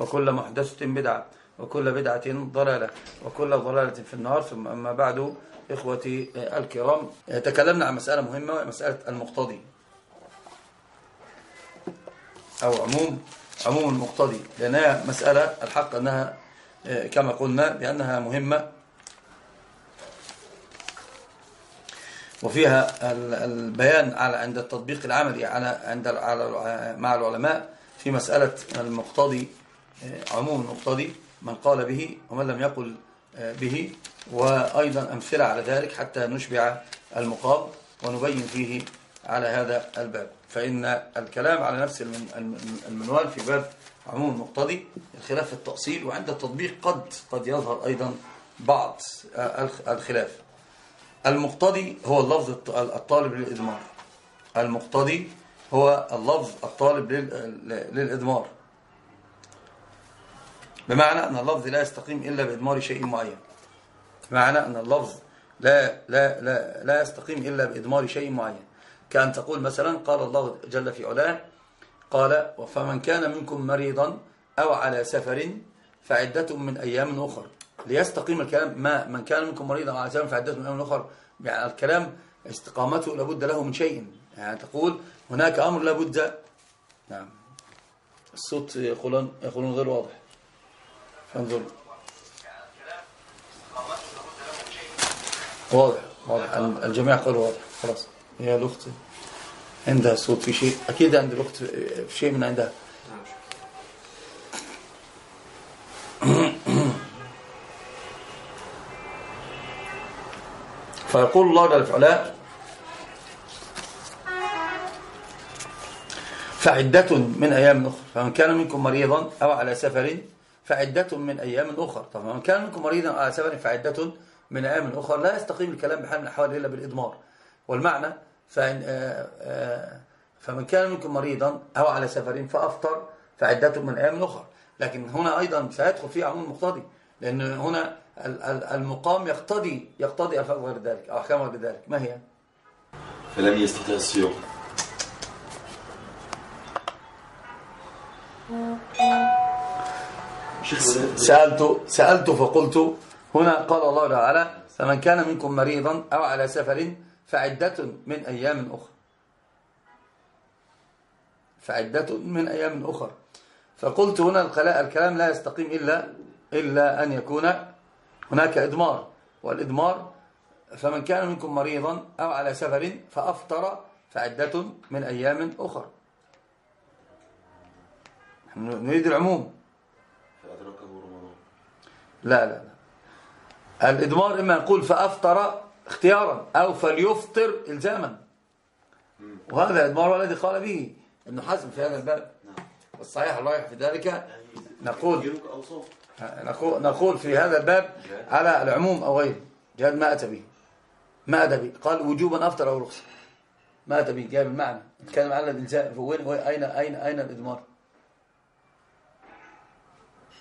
وكل محدثة بدعة وكل بدعة ضلالة وكل ضلالة في النار. ثم أما بعد إخوتي الكرام تكلمنا عن مسألة مهمة مسألة المقتضي. أو عموم عموم المقتضي. لأنها مسألة الحق أنها كما قلنا بأنها مهمة. وفيها البيان على عند التطبيق العملي على عند مع العلماء في مسألة المقتضي. عموم المقتضي من قال به ومن لم يقل به وأيضا أمثلة على ذلك حتى نشبع المقام ونبين فيه على هذا الباب. فإن الكلام على نفس المنوال في باب عموم المقتضي الخلاف في التأصيل وعند التطبيق قد قد يظهر أيضا بعض الخلاف. المقتضي هو اللفظ الطالب للإدمار المقتضي هو اللفظ الطالب للإدمار بمعنى أن اللفظ لا يستقيم إلا بإدمار شيء معين. بمعنى أن اللفظ لا, لا, لا, لا يستقيم إلا بإدمار شيء معين. كأن تقول مثلا قال الله جل في علاه قال فمن كان منكم مريضا أو على سفر فعدة من أيام أخر. ليستقيم الكلام ما من كان منكم مريضا أو على سفر فعدة من أيام أخر. يعني الكلام استقامته لابد له من شيء. يعني تقول هناك أمر لابد. نعم. الصوت يقولون يقولون غير واضح. فانظر واضح واضح. الجميع قال واضح. خلاص. هي الأخت. عندها صوت في شيء. أكيد عند الأخت في شيء من عندها. فيقول الله جل وعلا فعدة من أيام أخرى. فمن كان منكم مريضا أو على سفر فعدة من أيام أخرى طبعا من كان منكم مريضا على سفر فعدة من أيام أخرى لا يستقيم الكلام بحال من الأحوال إلا بالإضمار. والمعنى فإن آآ آآ فمن كان منكم مريضا أو على سفر فأفطر فعدة من أيام أخرى لكن هنا أيضا سيدخل فيه عموم المقتضي لأن هنا المقام يقتضي يقتضي ألفاظ غير ذلك أو أحكام غير ذلك. ما هي؟ فلم يستطع السيوق. سألت سألت فقلت هنا قال الله تعالى فمن كان منكم مريضا أو على سفر فعدة من أيام أخرى فعدة من أيام أخرى فقلت هنا الكلام لا يستقيم إلا إلا أن يكون هناك إدمار. والإدمار فمن كان منكم مريضا أو على سفر فأفطر فعدة من أيام أخرى نريد العموم. لا لا لا. الإدمار إما نقول فأفطر اختيارا أو فليفطر إلزاما. وهذا إدمار الذي قال به ابن حزم في هذا الباب. والصحيح الرايح في ذلك. نقول نقول, نقول في هذا الباب على العموم أو غيره. جهاد ما أتى به. ما أتى به. قال وجوبا أفطر أو رخصة ما أتى به. جاب المعنى نتكلم على الإلزام وين أين أين أين الإدمار؟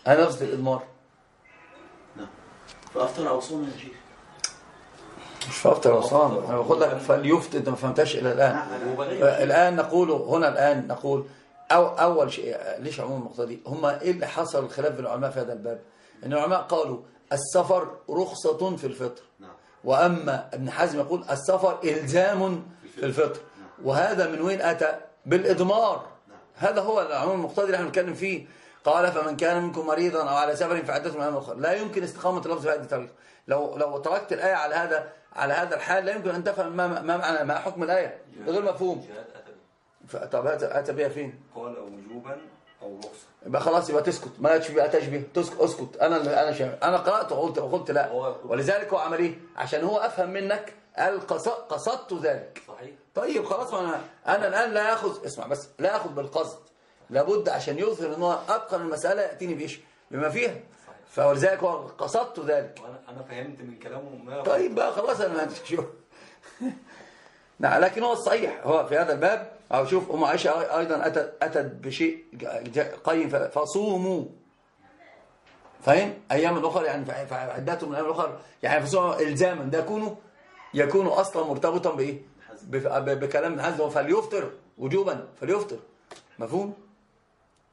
أين لفظ الإدمار؟ فأفطر أو صوم يا شيخ. مش فأفطر أو صام أنا بقول لك فليفطر أنت ما فهمتش إلى الآن. الآن نقول هنا الآن نقول أو أول شيء ليش عموم المقتضي هم إيه اللي حصل الخلاف بين العلماء في هذا الباب؟ إن العلماء قالوا السفر رخصة في الفطر. وأما ابن حزم يقول السفر إلزام في الفطر. وهذا من وين أتى؟ بالإضمار. هذا هو العموم المقتضي اللي إحنا بنتكلم فيه. قال فمن كان منكم مريضا أو على سفر فعدته من أيام أخرى. لا يمكن استقامة اللفظ في هذه الطريقة لو لو تركت الآية على هذا على هذا الحال لا يمكن أن تفهم ما ما معنى ما حكم الآية. غير مفهوم. أتى طب هات بيها فين؟ قال أو وجوبا أو رخصة يبقى خلاص يبقى تسكت. ما تشبه تشبه تسكت أسكت. أنا اللي أنا شايف. أنا قرات وقلت وقلت لا. ولذلك هو عمل إيه؟ عشان هو أفهم منك قال قص- قصدت ذلك. صحيح. طيب خلاص ما أنا أنا الآن لا اخذ اسمع بس لا آخذ بالقصد. لابد عشان يظهر إن هو أتقن المسألة يأتيني بإيش؟ بما فيها. فولذلك هو قصدت ذلك. أنا فهمت من كلامه ما طيب بقى خلاص أنا ما عنديش شو. نعم لكن هو الصحيح هو في هذا الباب أو شوف أم عائشة أيضا اتت أتت بشيء قيم فصوموا. فاهم؟ أيام أخرى يعني ف- فعدتهم من أيام أخرى يعني فصوموا الزاما. ده يكون يكون أصلا مرتبطا بإيه؟ بكلام ابن حزم فليفطر وجوبا. فليفطر مفهوم؟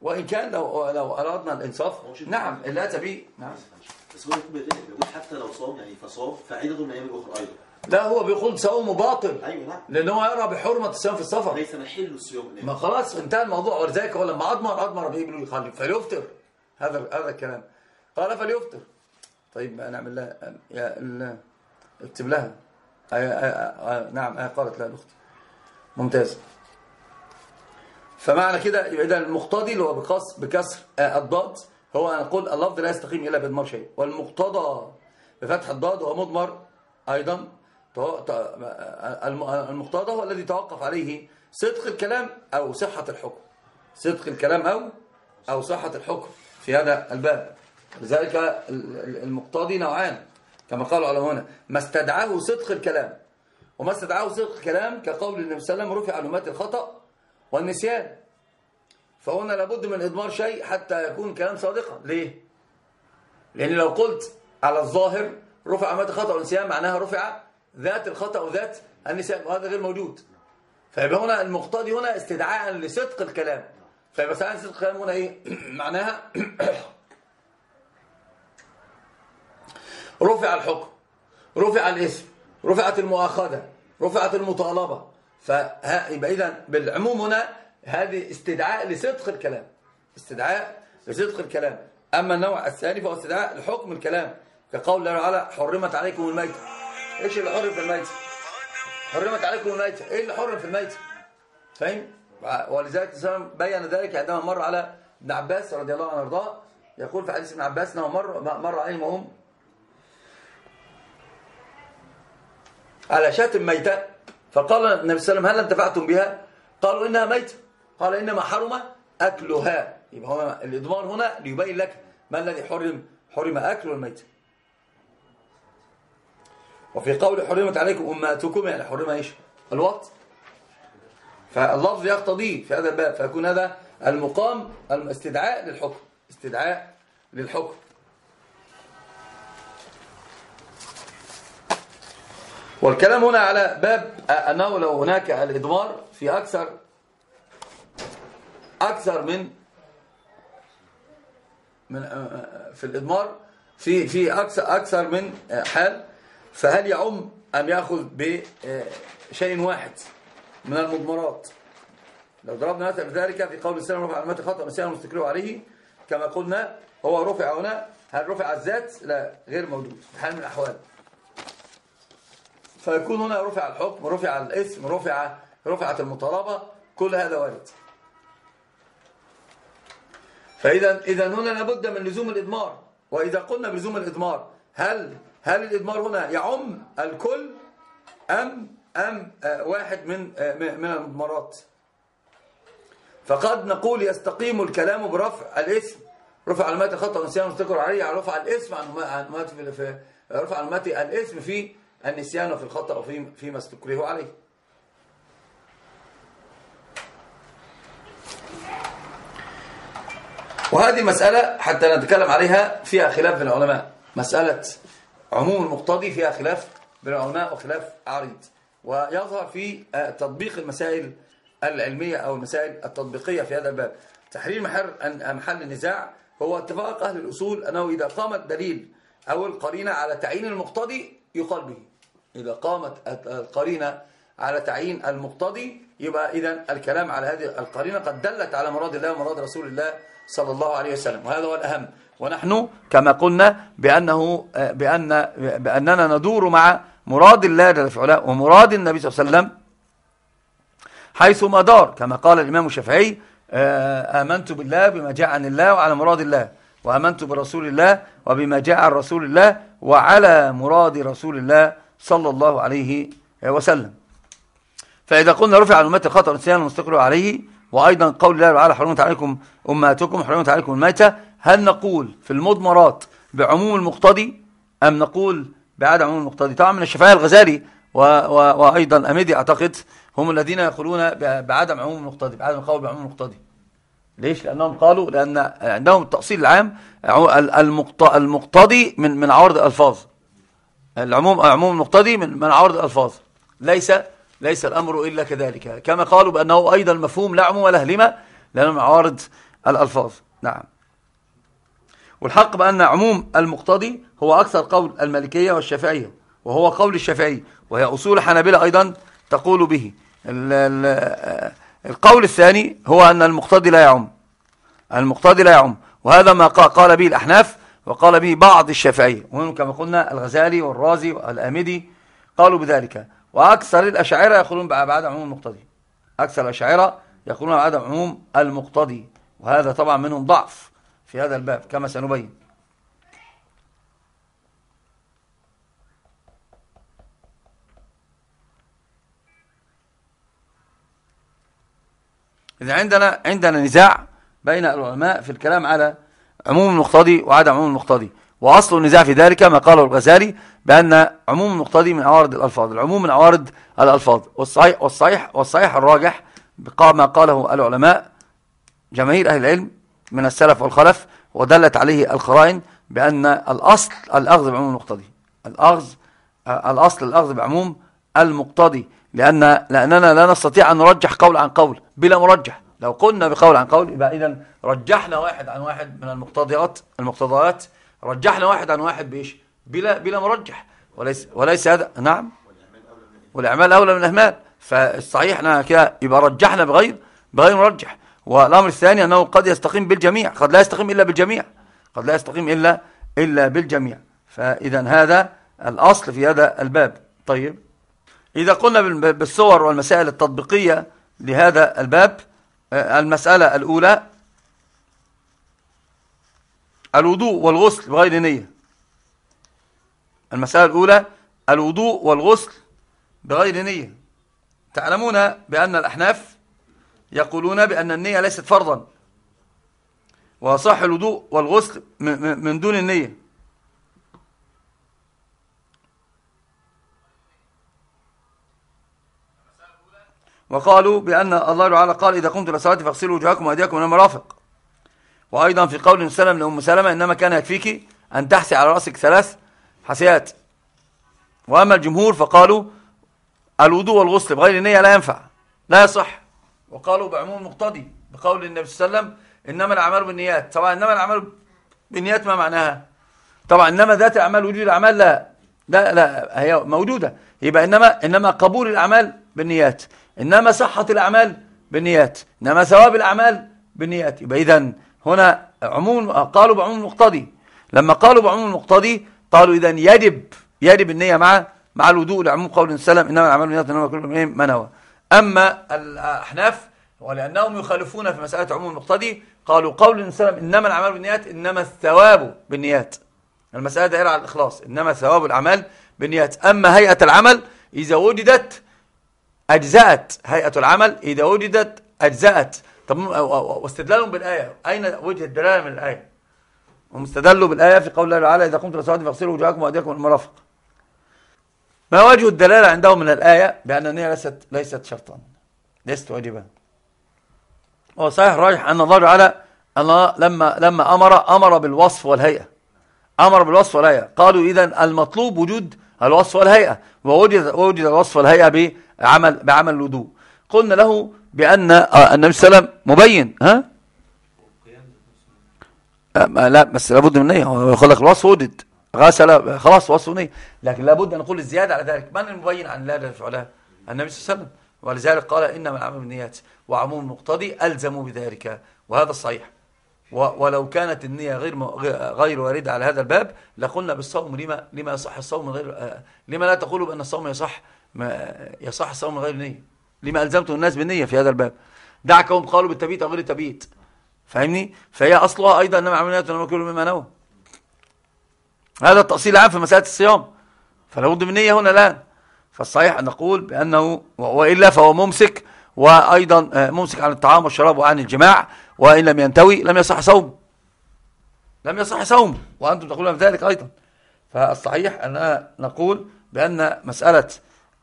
وإن كان لو لو اردنا الإنصاف نعم اتى به نعم. بس هو بيقول حتى لو صام يعني فصام فعيدة من أيام الأخرى أيضا. لا هو بيقول صومه باطل. أيوه نعم. لأن هو يرى بحرمة الصيام في السفر. ليس محل الصيام ما خلاص انتهى الموضوع. ولذلك هو لما اضمر اضمر بايه بيقول يخلي فليفطر. هذا هذا الكلام. قال فليفطر. طيب نعمل لها يا اكتب لها. نعم قالت لها الأخت. ممتاز. فمعنى كده يبقى اذا المقتضي اللي هو بقص بكسر آه الضاد هو نقول اللفظ لا يستقيم إلا بإضمار شيء. والمقتضى بفتح الضاد وهو مضمر الم- المقتضى هو الذي توقف عليه صدق الكلام أو صحة الحكم. صدق الكلام أو أو صحة الحكم في هذا الباب. لذلك ال- ال- المقتضي نوعان كما قال العلماء هنا ما استدعاه صدق الكلام. وما استدعاه صدق الكلام كقول النبي صلى الله عليه وسلم رفع علومات الخطأ والنسيان. فهنا لابد من إضمار شيء حتى يكون كلام صادقا. ليه؟ لأن لو قلت على الظاهر رفع علامات الخطأ والنسيان معناها رفع ذات الخطأ وذات النسيان وهذا غير موجود. فيبقى هنا المقتضي هنا استدعاء لصدق الكلام. فيبقى استدعاء لصدق الكلام هنا إيه؟ معناها رفع الحكم رفع الاسم رفعت المؤاخذة رفعت المطالبة. فيبقى إذا بالعموم هنا هذه استدعاء لصدق الكلام. استدعاء لصدق الكلام. أما النوع الثاني فهو استدعاء لحكم الكلام. كقول الله تعالى حرمت عليكم الميتة إيش اللي حرم في الميتة حرمت عليكم الميتة إيه اللي حرم في الميتة فاهم؟ ولذلك الإسلام بين ذلك عندما مر على ابن عباس رضي الله عنه وارضاه. يقول في حديث ابن عباس إنه مر مر عليهم وهم على شاة ميتة. فقال النبي صلى الله عليه وسلم هل انتفعتم بها؟ قالوا إنها ميتة. قال إنما حرم أكلها. يبقى هو الإضمار هنا ليبين لك ما الذي حرم حرم أكل الميتة وفي قول حرمت عليكم أمهاتكم يعني حرم إيش؟ الوقت فاللفظ يقتضي في هذا الباب فيكون هذا المقام الاستدعاء للحكم. استدعاء للحكم. والكلام هنا على باب أنه لو هناك الإضمار في أكثر أكثر من من في الإضمار في في أكثر أكثر من حال فهل يعم أم يأخذ بشيء واحد من المضمرات؟ لو ضربنا مثلا ذلك في قول السلام رفع علامات الخطأ مسيح المستكره عليه كما قلنا هو رفع هنا هل رفع الذات؟ لا غير موجود في حال من الأحوال. فيكون هنا رفع الحكم رفع الاسم رفع رفعت المطالبة كل هذا وارد. فإذا إذا هنا لابد من لزوم الإضمار. وإذا قلنا بلزوم الإضمار هل هل الإضمار هنا يعم الكل أم أم واحد من من المضمرات؟ فقد نقول يستقيم الكلام برفع الاسم. رفع علامات الخطأ والنسيان المستقر عليه على رفع الاسم عن رفع علامات الاسم في النسيان وفي الخطأ وفي فيما استكره عليه. وهذه مسألة حتى نتكلم عليها فيها خلاف بين العلماء. مسألة عموم المقتضي فيها خلاف بين العلماء وخلاف عريض. ويظهر في تطبيق المسائل العلمية أو المسائل التطبيقية في هذا الباب. تحرير محل محل النزاع هو اتفاق أهل الأصول أنه إذا قام الدليل أو القرينة على تعيين المقتضي يقال به. إذا قامت القرينة على تعيين المقتضي يبقى إذا الكلام على هذه القرينة قد دلت على مراد الله ومراد رسول الله صلى الله عليه وسلم. وهذا هو الأهم. ونحن كما قلنا بأنه بأن بأننا ندور مع مراد الله جل في ومراد النبي صلى الله عليه وسلم حيث ما دار. كما قال الإمام الشافعي آه، آمنت بالله بما جاء عن الله وعلى مراد الله وآمنت برسول الله وبما جاء عن رسول الله وعلى مراد رسول الله صلى الله عليه وسلم. فإذا قلنا رفع عن أمتي الخطأ والنسيان المستقر عليه وأيضا قول الله تعالى حرمت عليكم أمهاتكم حرمت عليكم الميتة. هل نقول في المضمرات بعموم المقتضي أم نقول بعدم عموم المقتضي؟ طبعا من الشفاعي الغزالي و و وأيضا أميدي أعتقد هم الذين يقولون بعدم عموم المقتضي بعدم القول بعموم المقتضي. ليش؟ لأنهم قالوا لأن عندهم التأصيل العام المقتضي من من عوارض الألفاظ. العموم عموم المقتضي من من عوارض الألفاظ. ليس ليس الأمر إلا كذلك. كما قالوا بأنه أيضا مفهوم لا عموم له لما لأنه من عوارض الألفاظ. نعم. والحق بأن عموم المقتضي هو أكثر قول المالكية والشافعية وهو قول الشافعي وهي أصول حنابلة أيضا تقول به. القول الثاني هو أن المقتضي لا يعم. المقتضي لا يعم. وهذا ما قال به الأحناف وقال به بعض الشافعية وهم كما قلنا الغزالي والرازي والآمدي قالوا بذلك. وأكثر الأشاعرة يقولون بعدم عموم المقتضي. أكثر الأشاعرة يقولون بعدم عموم المقتضي. وهذا طبعا منهم ضعف في هذا الباب كما سنبين. إذا عندنا عندنا نزاع بين العلماء في الكلام على عموم المقتضي وعدم عموم المقتضي. وأصل النزاع في ذلك ما قاله الغزالي بأن عموم المقتضي من عوارض الألفاظ العموم من عوارض الألفاظ. والصحيح, والصحيح, والصحيح الراجح ما قاله العلماء جماهير أهل العلم من السلف والخلف ودلت عليه القرائن بأن الأصل الأخذ بعموم المقتضي. الأخذ الأصل الأخذ بعموم المقتضي. لأن لأننا لا نستطيع أن نرجح قول عن قول بلا مرجح. لو قلنا بقول عن قول يبقى إذا رجحنا واحد عن واحد من المقتضيات المقتضيات رجحنا واحد عن واحد بإيش؟ بلا بلا مرجح. وليس وليس هذا نعم. والأعمال أولى من الأهمال. فالصحيح كده يبقى رجحنا بغير بغير مرجح. والأمر الثاني أنه قد يستقيم بالجميع. قد لا يستقيم إلا بالجميع. قد لا يستقيم إلا إلا بالجميع. فإذا هذا الأصل في هذا الباب. طيب. إذا قلنا بالصور والمسائل التطبيقية لهذا الباب المسألة الأولى الوضوء والغسل بغير نية. المسألة الأولى الوضوء والغسل بغير نية. تعلمون بأن الأحناف يقولون بأن النية ليست فرضا. وصح الوضوء والغسل من دون النية. وقالوا بأن الله تعالى قال إذا قمت لصلاة فاغسلوا وجوهكم وأيديكم من المرافق. وأيضا في قول سلم لأم سلمة إنما كان يكفيك أن تحسي على رأسك ثلاث حسيات وأما الجمهور فقالوا الوضوء والغسل بغير نية لا ينفع لا يصح. وقالوا بعموم مقتضي بقول النبي صلى الله عليه وسلم إنما الأعمال بالنيات. طبعا إنما الأعمال بالنيات ما معناها؟ طبعا إنما ذات الأعمال وجود الأعمال لا لا لا هي موجودة. يبقى إنما إنما قبول الأعمال بالنيات. إنما صحة الأعمال بالنيات إنما ثواب الأعمال بالنيات. يبقى إذن هنا عموم قالوا بعموم المقتضي. لما قالوا بعموم المقتضي قالوا إذن يجب يجب النية مع مع الوضوء لعموم قول السلام إنما الأعمال بالنيات إنما كل من أما الأحناف ولأنهم يخالفون في مسألة عموم المقتضي قالوا قول السلام إنما الأعمال بالنيات إنما الثواب بالنيات. المسألة دائرة على الإخلاص إنما ثواب الأعمال بالنيات. أما هيئة العمل إذا وجدت أجزأت هيئة العمل إذا وجدت أجزأت. طب واستدلالهم بالآية. أين وجه الدلالة من الآية؟ هم استدلوا بالآية في قول الله تعالى إذا قمتم للصلاة فاغسلوا وجوهكم وأيديكم المرافق. ما وجه الدلالة عندهم من الآية؟ بأن النية ليست ليست شرطا. ليست واجبا. هو صحيح راجح أن الله تعالى الله لما لما أمر أمر بالوصف والهيئة. أمر بالوصف والهيئة. قالوا إذا المطلوب وجود الوصف والهيئة. ووجد وجد الوصف والهيئة بعمل بعمل الوضوء. قلنا له بأن آه، النبي صلى الله عليه وسلم مبين ها؟ لا بس لابد من نية. هو يقول لك الوصف وجد. غسل خلاص وصف نية. لكن لابد أن نقول الزيادة على ذلك. من المبين عن الله فعلها النبي صلى الله عليه وسلم. ولذلك قال إنما العمل بالنيات. وعموم المقتضي ألزموا بذلك. وهذا الصحيح ولو كانت النية غير غير واردة على هذا الباب لقلنا بالصوم. لما لما يصح الصوم غير آه، لما لا تقولوا بأن الصوم يصح؟ ما يصح الصوم من غير نية. لما ألزمتم الناس بالنية في هذا الباب. دعكهم قالوا بالتبيت أو غير التبيت فاهمني؟ فهي أصلها أيضا إنما عمليات ونما كل مما نوى هذا التأصيل العام في مسألة الصيام. فلا بد من نية هنا الآن. فالصحيح أن نقول بأنه وإلا فهو ممسك وأيضا آه، ممسك عن الطعام والشراب وعن الجماع وإن لم ينتوي لم يصح صوم. لم يصح صوم وأنتم تقولون بذلك أيضا. فالصحيح أننا نقول بأن مسألة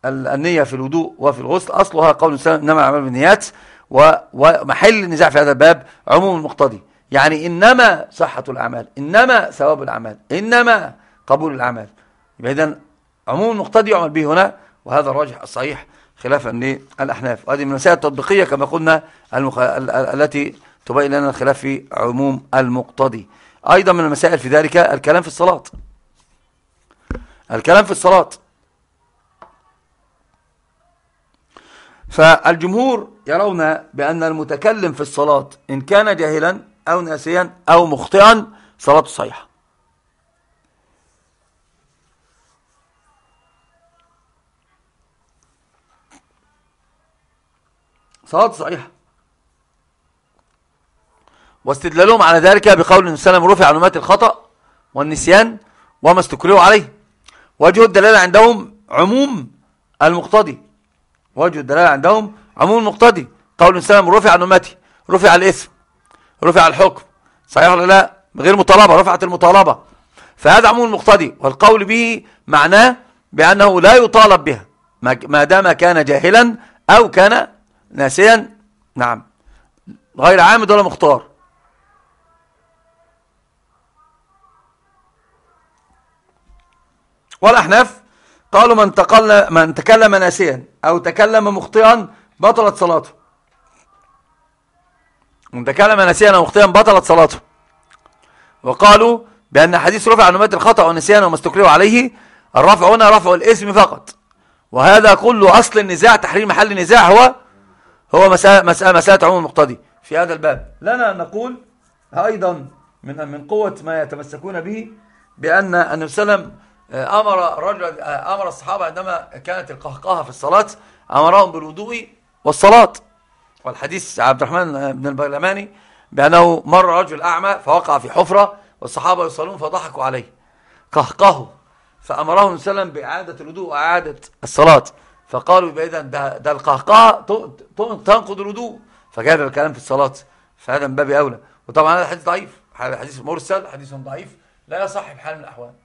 النية في الوضوء وفي الغسل أصلها قول الإنسان إنما الأعمال بالنيات ومحل النزاع في هذا الباب عموم المقتضي. يعني إنما صحة الأعمال إنما ثواب الأعمال إنما قبول الأعمال. إذن عموم المقتضي يعمل به هنا وهذا الراجح الصحيح خلافا للأحناف. وهذه من المسائل التطبيقية كما قلنا المخ... التي تبين لنا الخلاف في عموم المقتضي. أيضا من المسائل في ذلك الكلام في الصلاة. الكلام في الصلاة. فالجمهور يرون بأن المتكلم في الصلاة إن كان جاهلا أو ناسيا أو مخطئا صلاة صحيحة. صلاة صحيحة. واستدلالهم على ذلك بقول النبي صلى رفع علامات الخطأ والنسيان وما استكرهوا عليه. وجه الدلالة عندهم عموم المقتضي. وجه الدلالة عندهم عموم المقتضي. قول السلام رفع عن أمتي رفع الإثم رفع الحكم. صحيح ولا لا؟ غير مطالبة رفعت المطالبة. فهذا عموم المقتضي. والقول به معناه بأنه لا يطالب بها. ما دام كان جاهلا أو كان ناسيا. نعم. غير عامد ولا مختار؟ والأحناف؟ قالوا من, تقل من تكلم ناسيا أو تكلم مخطئا بطلت صلاته. من تكلم ناسيا أو مخطئا بطلت صلاته. وقالوا بأن حديث رفع عن أمات الخطأ والنسيان وما استكرهوا عليه الرفع هنا رفع الاسم فقط. وهذا كله أصل النزاع تحرير محل النزاع هو هو مسألة, مسألة, مسألة عموم المقتضي في هذا الباب. لنا نقول أيضا من من قوة ما يتمسكون به بأن النبي صلى الله عليه وسلم أمر رجل آه، أمر الصحابة عندما كانت القهقهة في الصلاة أمرهم بالوضوء والصلاة. والحديث عبد الرحمن بن البرلماني بأنه مر رجل أعمى فوقع في حفرة والصحابة يصلون فضحكوا عليه. قهقهوا فأمرهم وسلم بإعادة الوضوء وإعادة الصلاة. فقالوا يبقى إذا ده, ده القهقهة تنقض الوضوء. فجاب الكلام في الصلاة. فهذا من باب أولى. وطبعا هذا حديث ضعيف. حديث مرسل حديث ضعيف. لا يصح بحال من الأحوال.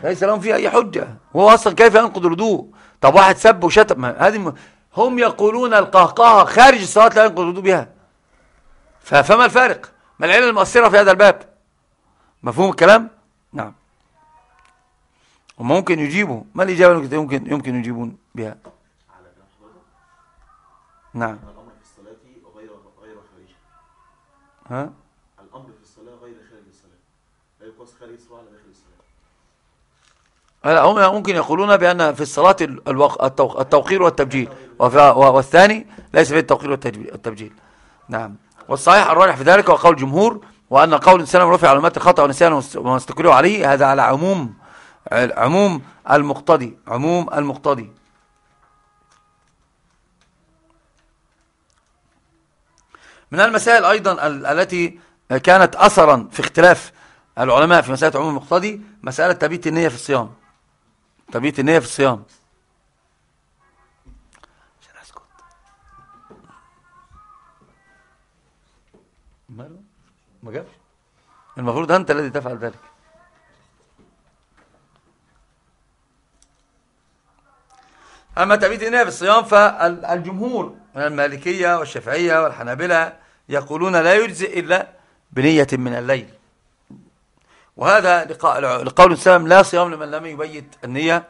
ليس لهم فيه أي حجة. هو أصلا كيف ينقض الوضوء؟ طب واحد سب وشتم. هذه هم يقولون القهقهة خارج الصلاة لا ينقض الوضوء بها. فما الفارق؟ ما العلة المؤثرة في هذا الباب؟ مفهوم الكلام؟ نعم. وممكن يجيبوا. ما الإجابة يمكن يمكن يجيبون بها؟ نعم. الأمر في الصلاة غير غير خارجه ها؟ الأمر في الصلاة غير خارج الصلاة. لا يقص خارج الصلاة على داخل الصلاة. هم ممكن يقولون بأن في الصلاة التوقير والتبجيل. والثاني ليس في التوقير والتبجيل. نعم. والصحيح الراجح في ذلك وقول الجمهور وأن قول الإنسان رفع علامات الخطأ ونسيان وما استكرهوا عليه هذا على عموم عموم المقتضي. عموم المقتضي. من المسائل أيضا التي كانت أثرا في اختلاف العلماء في مسألة عموم المقتضي مسألة تبيت النية في الصيام. تبيت النية في الصيام. ما جابش. المفروض أنت الذي تفعل ذلك. أما تبيت النية في الصيام فالجمهور من المالكية والشافعية والحنابلة يقولون لا يجزئ إلا بنية من الليل. وهذا لقول السلام لا صيام لمن لم يبيت النية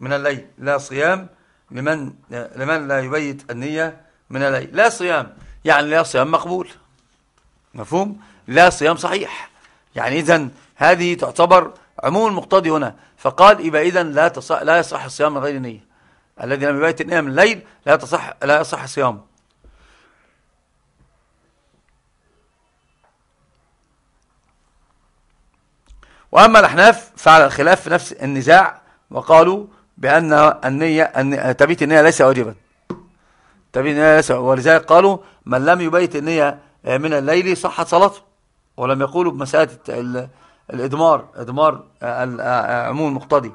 من الليل. لا صيام لمن لمن لا يبيت النية من الليل. لا صيام يعني لا صيام مقبول. مفهوم؟ لا صيام صحيح. يعني إذن هذه تعتبر عموم المقتضي هنا. فقال يبقى إذن لا تصح لا يصح الصيام من غير نية. الذي لم يبيت النية من الليل لا تصح لا يصح صيامه. وأما الأحناف فعلى الخلاف في نفس النزاع وقالوا بأن النية أن تبيت النية ليس واجبا. تبيت النية ليس ولذلك قالوا من لم يبيت النية من الليل صحت صلاته ولم يقولوا بمسألة الإدمار إدمار عموم المقتضي.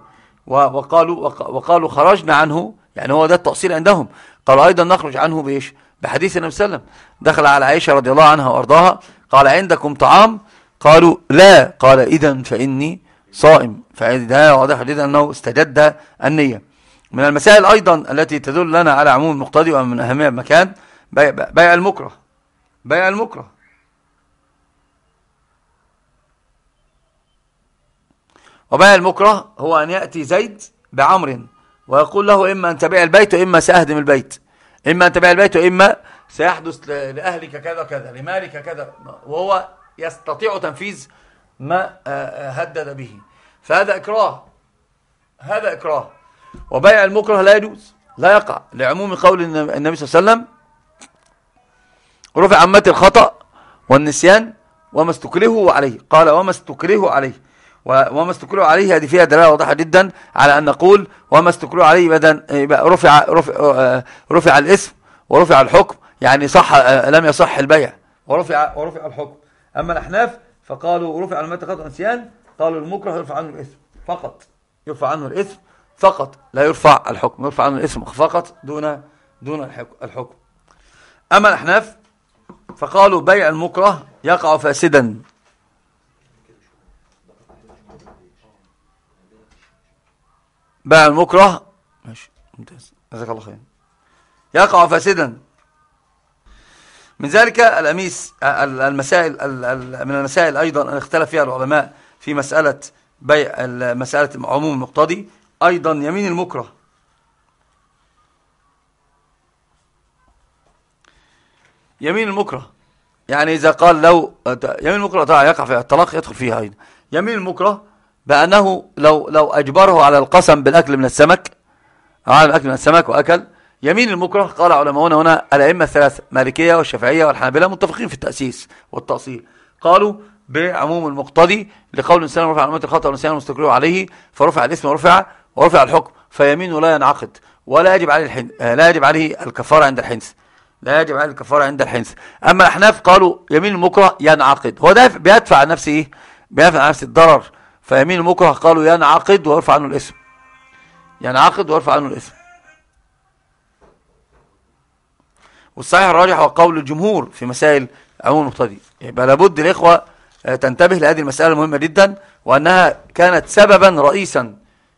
وقالوا وقالوا خرجنا عنه يعني هو ده التأصيل عندهم. قالوا أيضا نخرج عنه بإيش؟ بحديث النبي صلى الله عليه وسلم. دخل على عائشة رضي الله عنها وأرضاها قال عندكم طعام قالوا لا. قال إذا فإني صائم. فده واضح جدا أنه استجد النية. من المسائل أيضا التي تدل لنا على عموم المقتضي ومن أهمية المكان بيع المكره. بيع المكره. وبيع المكره هو أن يأتي زيد بعمر ويقول له إما أن تبيع البيت وإما سأهدم البيت. إما أن تبيع البيت وإما سيحدث لأهلك كذا كذا لمالك كذا. وهو يستطيع تنفيذ ما آه، آه، هدد به. فهذا إكراه هذا إكراه. وبيع المكره لا يجوز لا يقع لعموم قول النبي صلى الله عليه وسلم رفع عمتي الخطأ والنسيان وما استكرهوا عليه. قال وما استكرهوا عليه. وما استكرهوا عليه هذه فيها دلالة واضحة جدا على أن نقول وما استكرهوا عليه بدن رفع, رفع, آه، رفع الاسم ورفع الحكم يعني صح لم يصح البيع. ورفع, ورفع الحكم. أما الأحناف فقالوا رفع المات خطأ نسيان قالوا المكره يرفع عنه الإثم فقط. يرفع عنه الإثم فقط. لا يرفع الحكم يرفع عنه الإثم فقط دون دون الحكم أما الأحناف فقالوا بيع المكره يقع فاسدا. بيع المكره ماشي ممتاز. جزاك الله خير يقع فاسدا. من ذلك الأميس المسائل من المسائل أيضا اختلف فيها العلماء في مسألة بيع مسألة عموم المقتضي أيضا يمين المكره. يمين المكره. يعني إذا قال لو يمين المكره طبعا يقع في الطلاق يدخل فيها أيضا. يمين المكره بأنه لو لو أجبره على القسم بالأكل من السمك على الأكل من السمك وأكل يمين المكره قال علماؤنا هنا الأئمة الثلاثة مالكية والشافعية والحنابلة متفقين في التأسيس والتأصيل. قالوا بعموم المقتضي لقول الإنسان رفع علامات الخطأ والإنسان مستقر عليه فرفع الاسم ورفع ورفع الحكم فيمينه لا ينعقد ولا يجب عليه الحن... لا يجب عليه الكفارة عند الحنث. لا يجب عليه الكفارة عند الحنث. أما الأحناف قالوا يمين المكره ينعقد هو ده بيدفع عن نفسه إيه؟ بيدفع عن نفسه الضرر. فيمين المكره قالوا ينعقد ويرفع عنه الاسم ينعقد ويرفع عنه الاسم والصحيح الراجح هو قول الجمهور في مسائل عموم المقتضي. يبقى لابد الإخوة آه، تنتبه لهذه المسألة المهمة جدا وأنها كانت سببا رئيسا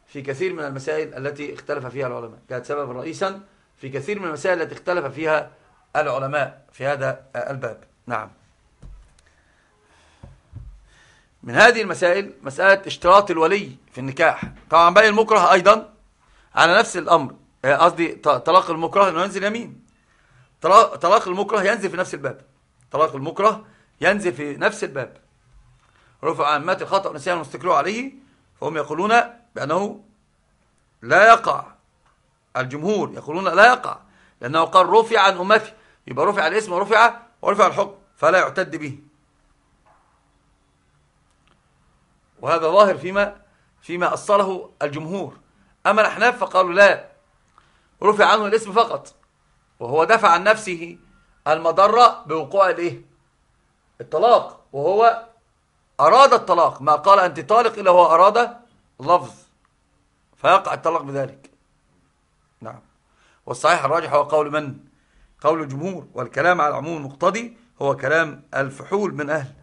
في كثير من المسائل التي اختلف فيها العلماء. كانت سببا رئيسا في كثير من المسائل التي اختلف فيها العلماء في هذا آه، الباب. نعم. من هذه المسائل مسألة اشتراط الولي في النكاح. طبعا بين المكره أيضا على نفس الأمر آه، قصدي طلاق المكره أنه ينزل يمين. طلاق المكره ينزل في نفس الباب. طلاق المكره ينزل في نفس الباب. رفع عن مات الخطأ ونسيان مستكروا عليه فهم يقولون بأنه لا يقع. الجمهور يقولون لا يقع لأنه قال رفع عن أمتي يبقى رفع الاسم ورفع ورفع الحكم فلا يعتد به. وهذا ظاهر فيما فيما أصله الجمهور. أما الأحناف فقالوا لا رفع عنه الاسم فقط. وهو دفع عن نفسه المضرة بوقوع الايه؟ الطلاق. وهو أراد الطلاق. ما قال أنت طالق إلا هو أراد لفظ. فيقع الطلاق بذلك. نعم. والصحيح الراجح هو قول من؟ قول الجمهور. والكلام على العموم المقتضي هو كلام الفحول من أهل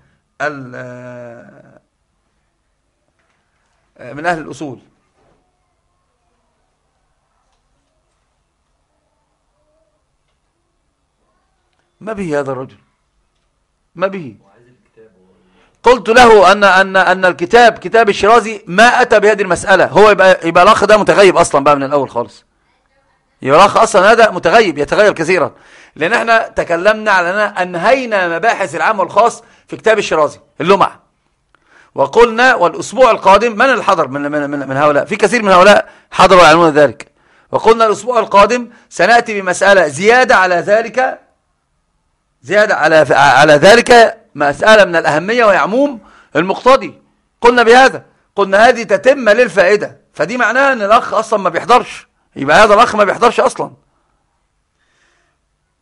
من أهل الأصول. ما به هذا الرجل؟ ما به؟ قلت له أن, أن, أن الكتاب كتاب الشرازي ما أتى بهذه المسألة. هو يبقى, يبقى الأخ ده متغيب أصلا بقى من الأول خالص. يبقى الأخ أصلا هذا متغيب يتغير كثيرا. لأن إحنا تكلمنا على أننا أنهينا مباحث العام والخاص في كتاب الشرازي اللمع وقلنا والأسبوع القادم من الحضر؟ من, من, من, من هؤلاء. في كثير من هؤلاء حضروا يعلمون ذلك. وقلنا الأسبوع القادم سنأتي بمسألة زيادة على ذلك زيادة على على ذلك مسألة من الأهمية ويعموم المقتضي. قلنا بهذا قلنا هذه تتمة للفائدة. فدي معناها إن الأخ أصلا ما بيحضرش. يبقى هذا الأخ ما بيحضرش أصلا.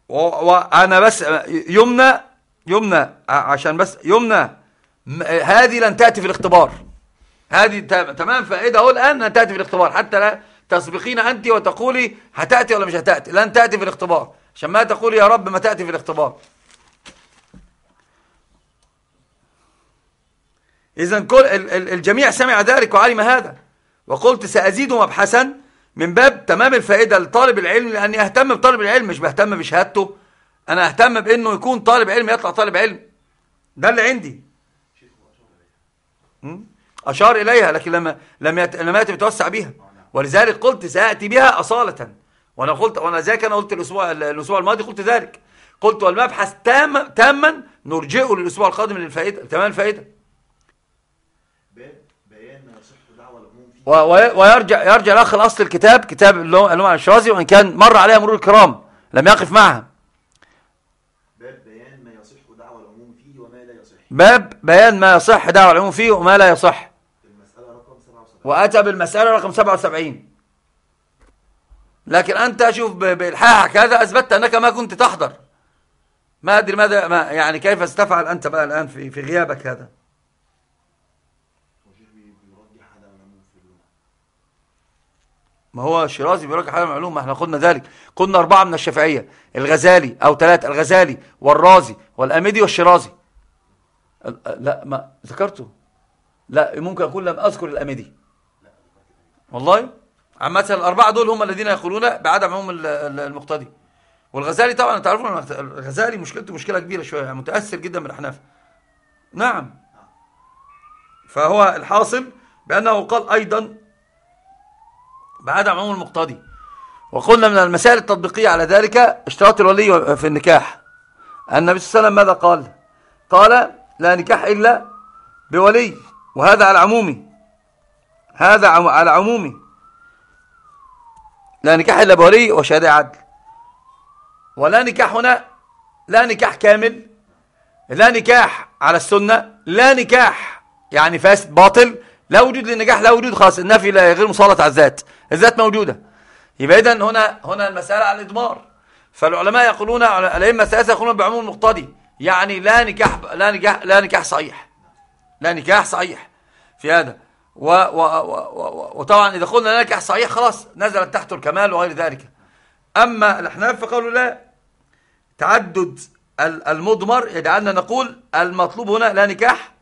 وأنا بس يمنى يمنى عشان بس يمنى هذه لن تأتي في الاختبار. هذه تمام؟ فائدة اهو الآن لن تأتي في الاختبار. حتى لا تسبقين أنت وتقولي هتأتي ولا مش هتأتي. لن تأتي في الاختبار. عشان ما تقولي يا رب ما تأتي في الاختبار. إذا كل الجميع سمع ذلك وعلم هذا. وقلت سأزيد مبحثا من باب تمام الفائدة لطالب العلم لأني أهتم بطالب العلم مش بهتم بشهادته. أنا أهتم بأنه يكون طالب علم يطلع طالب علم. ده اللي عندي. أشار إليها لكن لما لم يت... لم يأتي بها. ولذلك قلت سأتي بها أصالة. وأنا قلت وأنا ذاك أنا قلت الأسبوع الأسبوع الماضي قلت ذلك. قلت والمبحث تام تاما نرجئه للأسبوع القادم للفائدة تمام الفائدة. ويرجع يرجع الاخ الأصل الكتاب كتاب اللوم على الشرازي وإن كان مر عليها مرور الكرام لم يقف معها باب بيان ما يصح دعوى العموم فيه وما لا يصح. باب بيان ما يصح دعوى العموم فيه وما لا يصح. المسألة رقم 77 وأتى بالمسألة رقم 77 لكن أنت شوف بإلحاحك هذا أثبتت أنك ما كنت تحضر. ما أدري ماذا ما يعني كيف ستفعل أنت بقى الآن في في غيابك هذا. ما هو الشيرازي بيراجع حاجة معلومة ما إحنا قلنا ذلك. قلنا أربعة من الشافعية الغزالي أو ثلاثة الغزالي والرازي والأمدي والشيرازي. لا ما ذكرته. لا ممكن أقول لم أذكر الأمدي والله عامة الأربعة دول هم الذين يقولون بعدم عموم المقتدي. والغزالي طبعا تعرفون الغزالي مشكلته مشكلة كبيرة شوية متأثر جدا بالأحناف نعم. فهو الحاصل بأنه قال أيضا بعدم عموم المقتضي. وقلنا من المسائل التطبيقية على ذلك اشتراط الولي في النكاح. النبي صلى الله عليه وسلم ماذا قال؟ قال لا نكاح إلا بولي وهذا على عمومي. هذا على عمومي. لا نكاح إلا بولي وشهادة عدل. ولا نكاح هنا لا نكاح كامل لا نكاح على السنة لا نكاح يعني فاسد باطل لا وجود للنجاح لا وجود خلاص النفي لا غير مسلط على الذات الذات موجودة. يبقى إذا هنا هنا المسألة على الإضمار فالعلماء يقولون الأئمة الثلاثة يقولون بعموم المقتضي يعني لا نكاح لا نكاح لا نكاح صحيح. لا نكاح صحيح في هذا. و و و وطبعا إذا قلنا لا نكاح صحيح خلاص نزلت تحته الكمال وغير ذلك. أما الأحناف فقالوا لا. تعدد المضمر يجعلنا نقول المطلوب هنا لا نكاح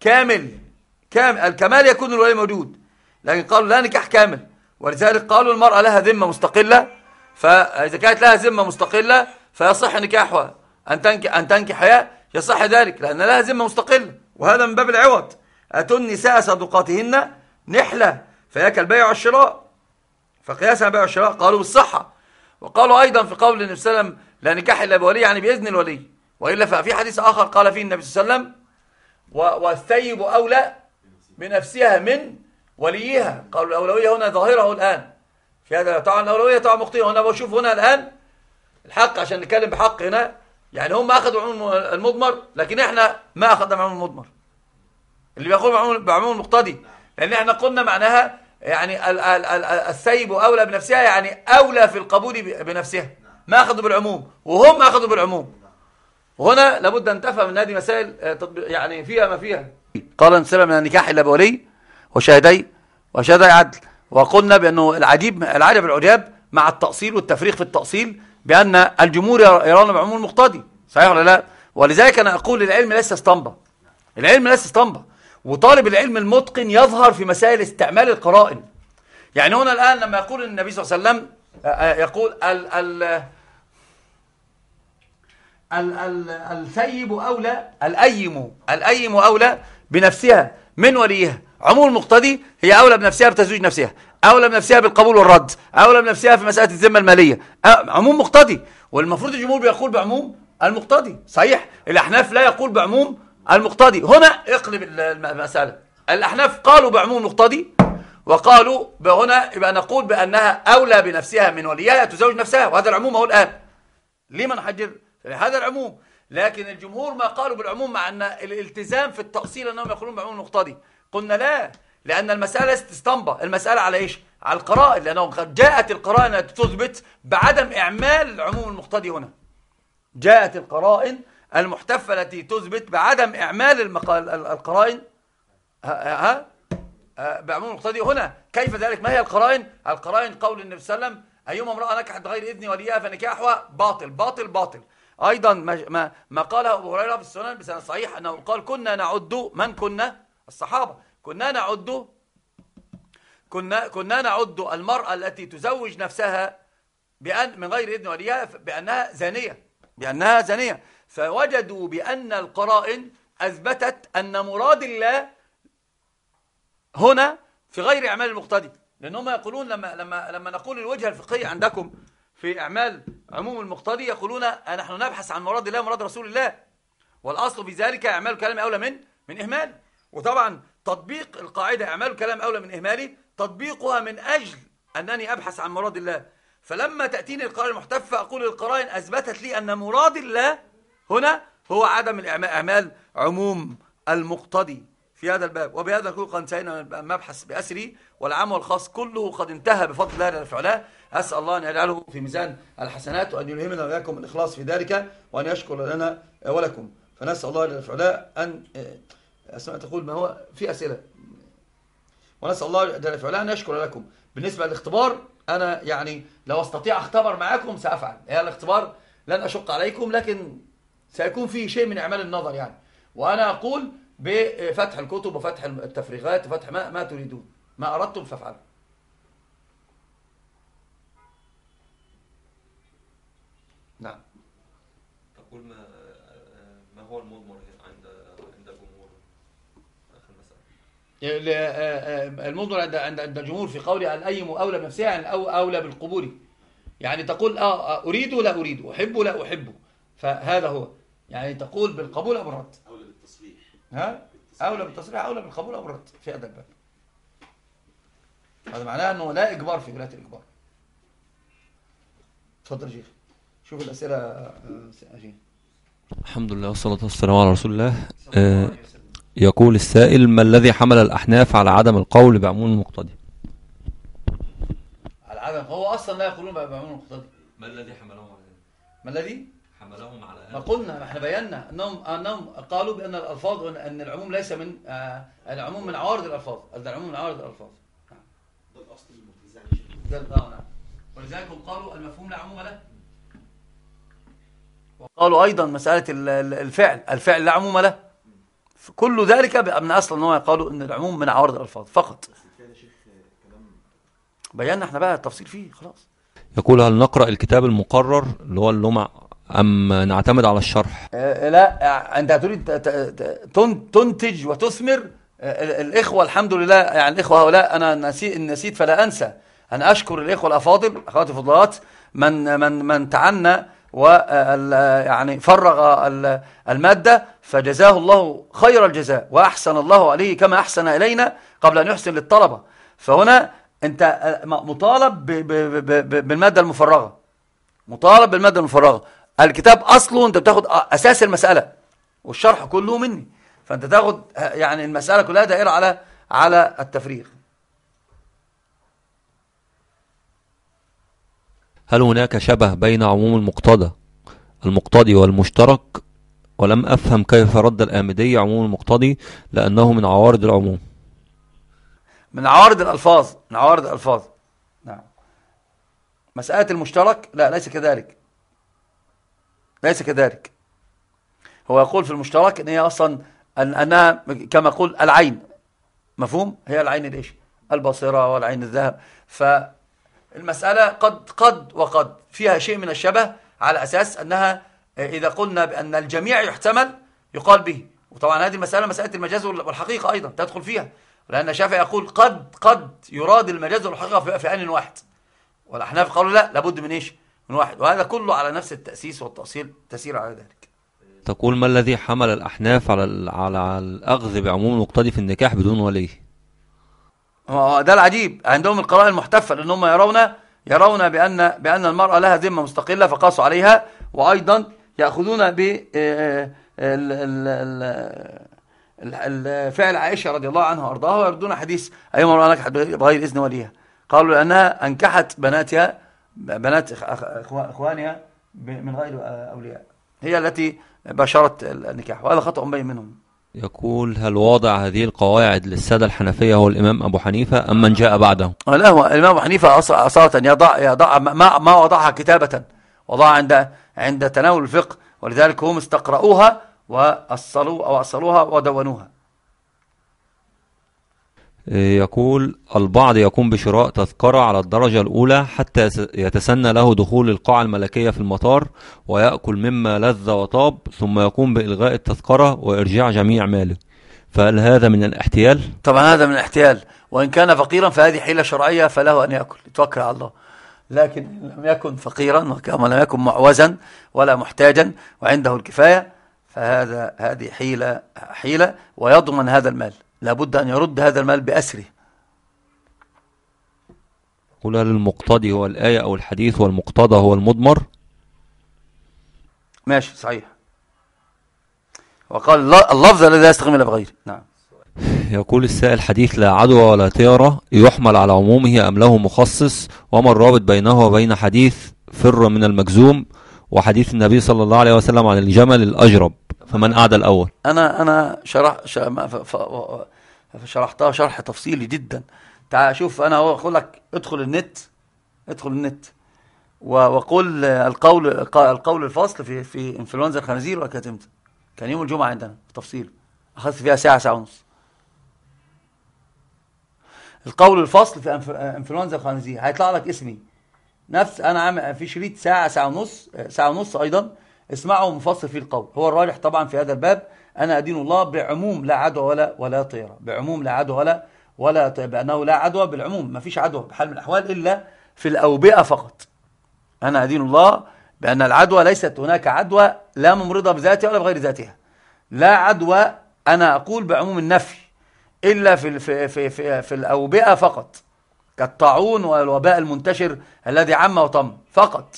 كامل. كامل الكمال يكون الولي موجود. لكن قالوا لا نكاح كامل. ولذلك قالوا المرأة لها ذمة مستقلة فإذا كانت لها ذمة مستقلة فيصح نكاحها. أن تنكح, أن تنكح يصح ذلك لأن لها ذمة مستقلة. وهذا من باب العوض. أتوا النساء صدقاتهن نحلة فياك البيع والشراء. فقياسا البيع والشراء قالوا بالصحة. وقالوا أيضا في قول النبي صلى الله عليه وسلم لا نكاح إلا بولي يعني بإذن الولي. وإلا ففي حديث آخر قال فيه النبي صلى الله عليه وسلم والثيب أولى بنفسها من وليها. قالوا الأولوية هنا ظاهرة الآن. في هذا طبعا الأولوية طبعا مخطئة. هنا بشوف هنا الآن الحق عشان نتكلم بحق هنا. يعني هم أخذوا عموم المضمر لكن إحنا ما أخذنا بعموم المضمر. اللي بيقول بعموم المقتضي. لأن إحنا قلنا معناها يعني الثيب أولى بنفسها يعني أولى في القبول بنفسها. ما أخذوا بالعموم. وهم أخذوا بالعموم. وهنا لابد أن تفهم أن هذه مسائل آه، يعني فيها ما فيها. قال سلم من النكاح إلا بولي وشهدي وشهدي عدل. وقلنا بأنه العجيب العجب العجاب مع التأصيل والتفريق في التأصيل بأن الجمهور يرون بعموم المقتضي. صحيح ولا لا؟ ولذلك أنا أقول العلم ليس اسطمبة. العلم ليس اسطمبة. وطالب العلم المتقن يظهر في مسائل استعمال القرائن. يعني هنا الآن لما يقول النبي صلى الله عليه وسلم آه، آه، يقول ال ال الثيب أولى الأيم الأيم أولى بنفسها من وليها عموم المقتدي هي أولى بنفسها بتزويج نفسها أولى بنفسها بالقبول والرد أولى بنفسها في مسألة الذمة المالية. عموم مقتدي والمفروض الجمهور بيقول بعموم المقتدي صحيح؟ الأحناف لا يقول بعموم المقتدي هنا اقلب المسألة. الأحناف قالوا بعموم المقتدي وقالوا هنا يبقى نقول بأنها أولى بنفسها من وليها تزوج نفسها وهذا العموم هو الآن. ليه نحجر هذا العموم. لكن الجمهور ما قالوا بالعموم مع أن الالتزام في التأصيل أنهم يقولون بعموم المقتضي قلنا لا لأن المسألة استنبط المسألة على إيش؟ على القرائن لأنه قد جاءت القرائن تثبت بعدم إعمال العموم المقتضي هنا. جاءت القرائن المحتفة التي تثبت بعدم إعمال القرائن. ها, ها بعموم المقتضي هنا. كيف ذلك؟ ما هي القرائن؟ القرائن قول النبي صلى الله عليه وسلم أيما امرأة نكحت بغير إذن وليها فنكاحها باطل باطل باطل. أيضا ما, ما, قاله أبو هريرة في السنن بسنة صحيح أنه قال كنا نعد من كنا؟ الصحابة. كنا نعد كنا كنا نعد المرأة التي تزوج نفسها بأن من غير إذن وليها بأنها زانية. بأنها زانية. فوجدوا بأن القرائن أثبتت أن مراد الله هنا في غير إعمال المقتدي. لأنهم يقولون لما, لما, لما نقول الوجهة الفقهية عندكم في إعمال عموم المقتدي يقولون نحن نبحث عن مراد الله ومراد رسول الله والأصل في ذلك إعمال الكلام أولى من من إهمال. وطبعا تطبيق القاعدة إعمال الكلام أولى من إهمالي تطبيقها من أجل أنني أبحث عن مراد الله. فلما تأتيني القرائن المحتفة أقول القرائن أثبتت لي أن مراد الله هنا هو عدم الإعمال عموم المقتضي في هذا الباب. وبهذا نكون قد انتهينا من المبحث بأسري والعام والخاص كله قد انتهى بفضل الله جل وعلا. أسأل الله أن يجعله في ميزان الحسنات وأن يلهمنا وإياكم الإخلاص في ذلك وأن يشكر لنا ولكم. فنسأل الله جل وعلا أن أسمع تقول ما هو؟ في أسئلة. ونسأل الله جل وعلا أن يشكر لكم. بالنسبة للاختبار أنا يعني لو أستطيع أختبر معكم سأفعل. هي الاختبار لن أشق عليكم لكن سيكون فيه شيء من إعمال النظر يعني. وأنا أقول بفتح الكتب وفتح التفريغات وفتح ما, ما تريدون. ما أردتم فافعلوا نعم تقول ما ما هو المضمر عند عند الجمهور اخر مساله المضمر عند عند عند الجمهور في قولي أن أي اولى بنفسها يعني أو أولى بالقبول. يعني تقول آه, آه، أريد لا أريد أحب لا أحب. فهذا هو. يعني تقول بالقبول أو بالرد. أولى بالتصريح. ها؟ أولى بالتصريح أولى بالقبول أو بالرد في هذا الباب هذا معناه أنه لا إجبار في ولاية الإجبار. اتفضل يا شيخ. شوف الأسئلة يا شيخ الحمد لله والصلاة والسلام على رسول الله. آه يقول السائل ما الذي حمل الأحناف على عدم القول بعموم المقتضي على عدم هو أصلا لا يقولون بعموم المقتضي ما الذي حملهم على ما الذي؟ حملهم على ما قلنا ما إحنا بينا أنهم أنهم قالوا بأن الألفاظ أن العموم ليس من آه العموم من عوارض الألفاظ. العموم من عوارض الألفاظ. نعم. ده الأصل المتزعم ده نعم. ولذلك هم قالوا المفهوم لا عموم له. وقالوا أيضا مسألة الفعل. الفعل لا عموم له. كل ذلك من أصل أنه قالوا أن العموم من عوارض الألفاظ فقط. بينا إحنا بقى التفصيل فيه خلاص. يقول هل نقرأ الكتاب المقرر اللي هو اللمع أم نعتمد على الشرح؟ آه لا أنت تريد تنتج وتثمر. آه، الإخوة الحمد لله يعني الإخوة هؤلاء أنا نسيت, نسيت فلا أنسى. أنا أشكر الإخوة الأفاضل أخواتي الفضلات من, من, من تعنى و يعني فرغ المادة فجزاه الله خير الجزاء وأحسن الله عليه كما أحسن إلينا قبل أن يحسن للطلبة. فهنا أنت مطالب بالمادة المفرغة. مطالب بالمادة المفرغة. الكتاب أصله أنت بتاخد أساس المسألة والشرح كله مني. فأنت تاخد يعني المسألة كلها دائرة على على التفريغ. هل هناك شبه بين عموم المقتضى المقتضي والمشترك؟ ولم أفهم كيف رد الآمدي عموم المقتضي لأنه من عوارض العموم. من عوارض الألفاظ من عوارض الألفاظ. نعم. مسألة المشترك لا ليس كذلك. ليس كذلك. هو يقول في المشترك إن هي أصلا أن انها كما يقول العين. مفهوم؟ هي العين الايش البصيرة والعين الذهب. ف المسألة قد قد وقد. فيها شيء من الشبه على أساس أنها إذا قلنا بأن الجميع يحتمل يقال به. وطبعا هذه المسألة مسألة المجاز والحقيقة أيضا تدخل فيها. لأن الشافعي يقول قد قد يراد المجاز والحقيقة في آن واحد. والأحناف قالوا لا لابد من إيش؟ من واحد. وهذا كله على نفس التأسيس والتأصيل تسير على ذلك. تقول ما الذي حمل الأحناف على على الأخذ بعموم المقتضي في النكاح بدون ولي؟ ده العجيب. عندهم القراءة المحتفة لأنهم يرون يرون بأن بأن المرأة لها ذمة مستقلة فقاسوا عليها. وأيضا يأخذون ب ال- ال- فعل عائشة رضي الله عنها وأرضاها ويردون حديث أيما امرأة نكحت بغير إذن وليها. قالوا لأنها أنكحت بناتها بنات إخوانها من غير آه، أولياء. هي التي باشرت ال- النكاح وهذا خطأ بين منهم. يقول هل واضع هذه القواعد للسادة الحنفية هو الإمام أبو حنيفة أم من جاء بعده آه، لا هو الإمام أبو حنيفة أص- أصالة يضع يضع ما ما وضعها كتابة وضعها عند عند تناول الفقه ولذلك هم استقرأوها وأصلوا أو أصلوها ودونوها. يقول البعض يقوم بشراء تذكرة على الدرجة الأولى حتى يتسنى له دخول القاعة الملكية في المطار ويأكل مما لذ وطاب ثم يقوم بإلغاء التذكرة وإرجاع جميع ماله. فهل هذا من الاحتيال؟ طبعا هذا من الاحتيال. وإن كان فقيرا فهذه حيلة شرعية فله أن يأكل. يتوكل على الله. لكن إن لم يكن فقيرا وكما لم يكن معوزا ولا محتاجا وعنده الكفاية فهذا هذه حيلة حيلة ويضمن هذا المال. لابد أن يرد هذا المال بأسره. يقول هل المقتضي هو الآية أو الحديث والمقتضى هو المضمر؟ ماشي صحيح. وقال الل- اللفظ الذي لا يستغني إلا بغيره. نعم. يقول السائل حديث لا عدوى ولا طيرة يحمل على عمومه أم له مخصص؟ وما الرابط بينه وبين حديث فر من المجزوم وحديث النبي صلى الله عليه وسلم عن الجمل الأجرب؟ فمن أعدى الأول. أنا أنا شرح شرحتها شرح تفصيلي جدا. تعال شوف أنا هو أقول لك ادخل النت ادخل النت و- وقل القول القول الفصل في في إنفلونزا الخنازير وكانت إمتى كان يوم الجمعة عندنا تفصيل. أخذت فيها ساعة ساعة ونص. القول الفصل في إنفلونزا الخنازير هيطلع لك اسمي. نفس أنا عامل في شريط ساعة ساعة ونص ساعة ونص أيضا. اسمعوا مفصل فيه القول. هو الراجح طبعا في هذا الباب. أنا أدين الله بعموم لا عدوى ولا ولا طيرة. بعموم لا عدوى ولا ولا طيرة. بأنه لا عدوى بالعموم. ما فيش عدوى بحال من الأحوال إلا في الأوبئة فقط. أنا أدين الله بأن العدوى ليست هناك عدوى لا ممرضة بذاتها ولا بغير ذاتها. لا عدوى أنا أقول بعموم النفي. إلا في في في في, في الأوبئة فقط. كالطاعون والوباء المنتشر الذي عم وطم فقط.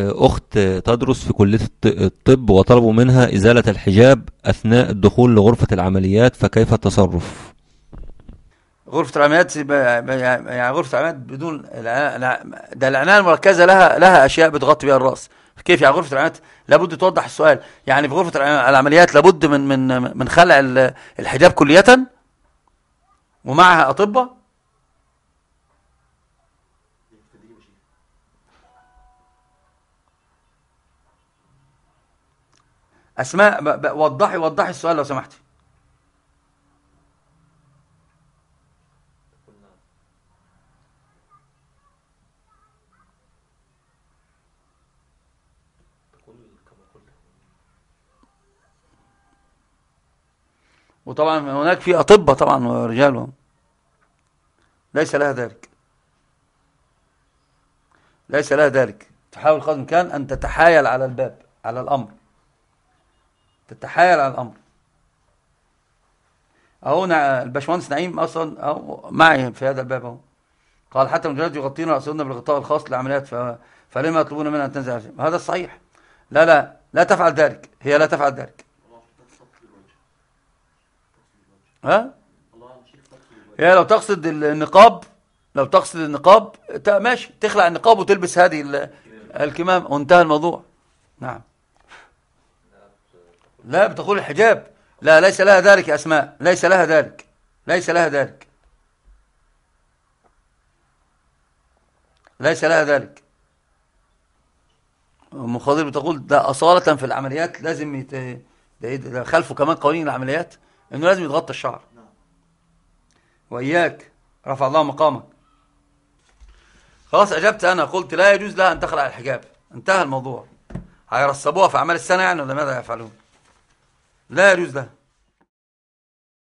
أخت تدرس في كلية الط- الطب وطلبوا منها إزالة الحجاب أثناء الدخول لغرفة العمليات فكيف التصرف؟ غرفة العمليات يعني غرفة العمليات بدون ده العناية المركزة لها لها أشياء بتغطي بها الرأس. كيف يعني غرفة العمليات؟ لابد توضح السؤال. يعني في غرفة الع- العمليات لابد من من من خلع ال- الحجاب كلية؟ ومعها أطباء؟ أسماء وضحي وضحي السؤال لو سمحتي تقول كما قلت وطبعا هناك في أطباء طبعا ورجال ليس لها ذلك. ليس لها ذلك. تحاول قدر الإمكان أن تتحايل على الباب على الأمر. تتحايل على الأمر. أهو الباشمهندس نعيم أصلا أهو معي في هذا الباب أهو. قال حتى المجرد يغطين رأسهن بالغطاء الخاص للعمليات. فلما يطلبون منها أن تنزل؟ هذا الصحيح لا لا لا تفعل ذلك. هي لا تفعل ذلك. ها؟ هي لو تقصد النقاب لو تقصد النقاب ماشي تخلع النقاب وتلبس هذه ال- الكمام وانتهى الموضوع. نعم. لا بتقول الحجاب. لا ليس لها ذلك يا أسماء. ليس لها ذلك. ليس لها ذلك. ليس لها ذلك. أم خضير بتقول ده أصالة في العمليات لازم يت... ده إيه خلفه كمان قوانين العمليات. إنه لازم يتغطى الشعر. وإياك. رفع الله مقامك. خلاص أجبت أنا. قلت لا يجوز لها أن تخلع الحجاب. انتهى الموضوع. هيرصبوها في أعمال السنة يعني ولا ماذا يفعلون؟ لا يجوز لها.